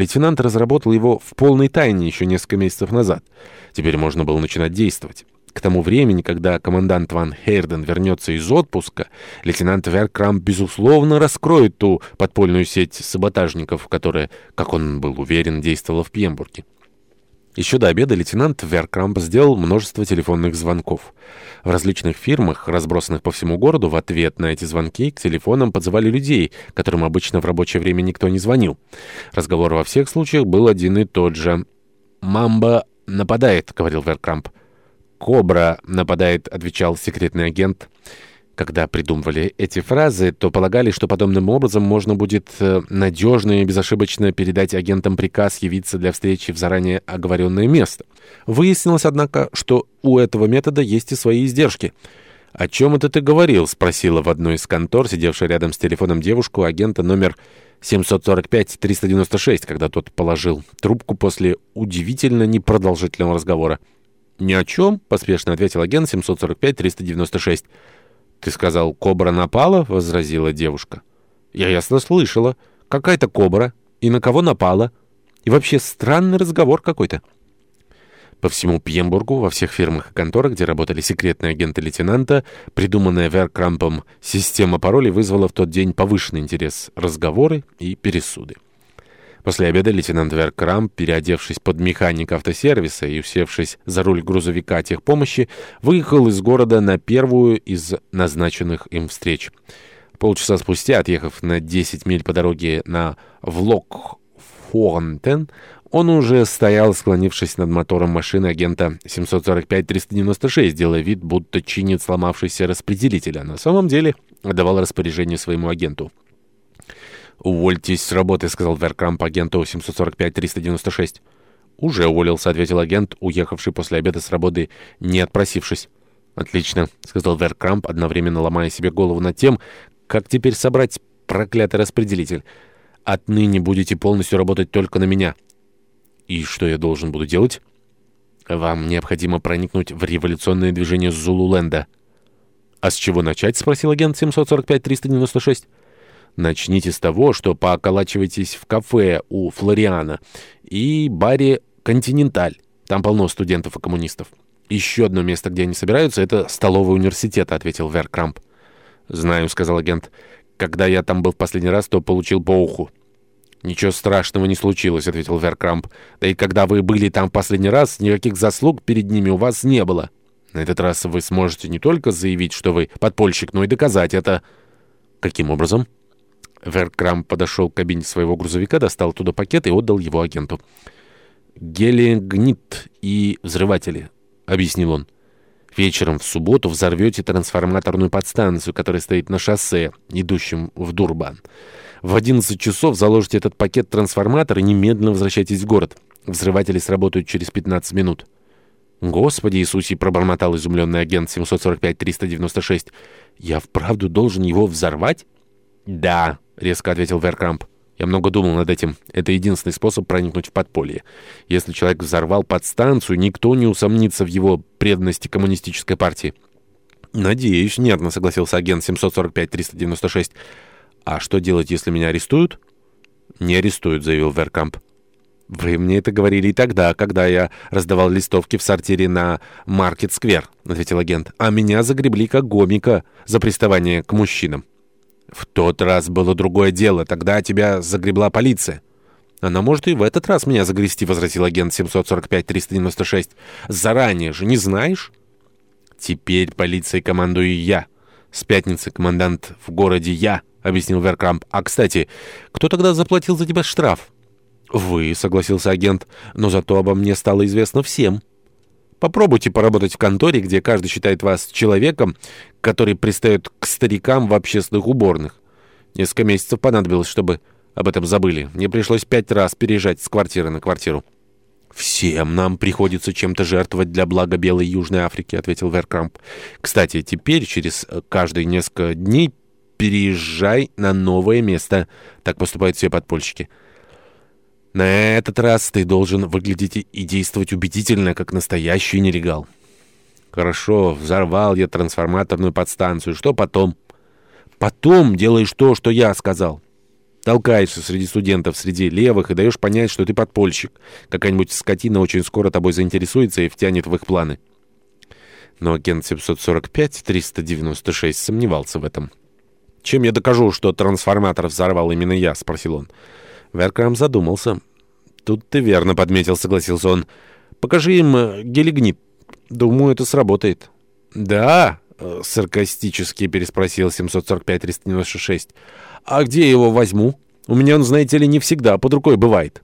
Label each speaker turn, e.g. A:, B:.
A: Лейтенант разработал его в полной тайне еще несколько месяцев назад. Теперь можно было начинать действовать. К тому времени, когда командант Ван Хейрден вернется из отпуска, лейтенант Веркрам, безусловно, раскроет ту подпольную сеть саботажников, которая, как он был уверен, действовала в Пьембурге. Еще до обеда лейтенант Веркрамп сделал множество телефонных звонков. В различных фирмах, разбросанных по всему городу, в ответ на эти звонки к телефонам подзывали людей, которым обычно в рабочее время никто не звонил. Разговор во всех случаях был один и тот же. «Мамба нападает», — говорил Веркрамп. «Кобра нападает», — отвечал секретный агент. «Кобра» Когда придумывали эти фразы, то полагали, что подобным образом можно будет э, надежно и безошибочно передать агентам приказ явиться для встречи в заранее оговоренное место. Выяснилось, однако, что у этого метода есть и свои издержки. «О чем это ты говорил?» — спросила в одной из контор, сидевшая рядом с телефоном девушку, агента номер 745-396, когда тот положил трубку после удивительно непродолжительного разговора. «Ни о чем», — поспешно ответил агент 745-396. «Ты сказал, кобра напала?» — возразила девушка. «Я ясно слышала. Какая-то кобра. И на кого напала? И вообще странный разговор какой-то». По всему Пьембургу, во всех фирмах и конторах, где работали секретные агенты лейтенанта, придуманная Веркрампом система паролей вызвала в тот день повышенный интерес разговоры и пересуды. После обеда лейтенант Веркрам, переодевшись под механика автосервиса и усевшись за руль грузовика техпомощи, выехал из города на первую из назначенных им встреч. Полчаса спустя, отъехав на 10 миль по дороге на Влокфонтен, он уже стоял, склонившись над мотором машины агента 745-396, делая вид, будто чинит сломавшийся распределитель, а на самом деле отдавал распоряжение своему агенту. «Увольтесь с работы», — сказал Веркрамп агенту 745-396. «Уже уволился», — ответил агент, уехавший после обеда с работы, не отпросившись. «Отлично», — сказал Веркрамп, одновременно ломая себе голову над тем, как теперь собрать проклятый распределитель. «Отныне будете полностью работать только на меня». «И что я должен буду делать?» «Вам необходимо проникнуть в революционное движение Зулуленда». «А с чего начать?» — спросил агент 745-396. Начните с того, что поколачивайтесь в кафе у Флориана и баре «Континенталь». Там полно студентов и коммунистов. «Еще одно место, где они собираются, это столовый университет, — ответил Веркрамп. «Знаю», — сказал агент. «Когда я там был в последний раз, то получил по уху». «Ничего страшного не случилось», — ответил Веркрамп. «Да и когда вы были там в последний раз, никаких заслуг перед ними у вас не было». «На этот раз вы сможете не только заявить, что вы подпольщик, но и доказать это». «Каким образом?» Веркрам подошел к кабине своего грузовика, достал туда пакет и отдал его агенту. «Гелиогнит и взрыватели», — объяснил он. «Вечером в субботу взорвете трансформаторную подстанцию, которая стоит на шоссе, идущем в Дурбан. В 11 часов заложите этот пакет трансформатор и немедленно возвращайтесь в город. Взрыватели сработают через 15 минут». «Господи Иисусе!» — пробормотал изумленный агент 745-396. «Я вправду должен его взорвать?» «Да», — резко ответил Веркрамп. «Я много думал над этим. Это единственный способ проникнуть в подполье. Если человек взорвал подстанцию, никто не усомнится в его преданности коммунистической партии». «Надеюсь, нервно согласился агент 745-396. А что делать, если меня арестуют?» «Не арестуют», — заявил Веркамп. «Вы мне это говорили и тогда, когда я раздавал листовки в сортире на Маркет-сквер», — ответил агент. «А меня загребли как гомика за приставание к мужчинам». В тот раз было другое дело. Тогда тебя загребла полиция. Она может и в этот раз меня загрести, возразил агент 745-396. Заранее же, не знаешь? Теперь полицией командую я. С пятницы командант в городе я, объяснил Веркрамп. А, кстати, кто тогда заплатил за тебя штраф? «Вы», — согласился агент, — «но зато обо мне стало известно всем». Попробуйте поработать в конторе, где каждый считает вас человеком, который пристает к старикам в общественных уборных. Несколько месяцев понадобилось, чтобы об этом забыли. Мне пришлось пять раз переезжать с квартиры на квартиру. «Всем нам приходится чем-то жертвовать для блага Белой Южной Африки», — ответил Веркрамп. «Кстати, теперь через э, каждые несколько дней переезжай на новое место». Так поступают все подпольщики. На этот раз ты должен выглядеть и действовать убедительно, как настоящий нелегал. Хорошо, взорвал я трансформаторную подстанцию. Что потом? Потом делаешь то, что я сказал. Толкаешься среди студентов, среди левых и даешь понять, что ты подпольщик. Какая-нибудь скотина очень скоро тобой заинтересуется и втянет в их планы. Но агент 745-396 сомневался в этом. «Чем я докажу, что трансформатор взорвал именно я?» — спросил он. Веркрам задумался. «Тут ты верно подметил», — согласился он. «Покажи им э, гелигнип. Думаю, это сработает». «Да?» — э, саркастически переспросил 745-396. «А где я его возьму? У меня он, знаете ли, не всегда под рукой бывает».